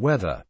Weather.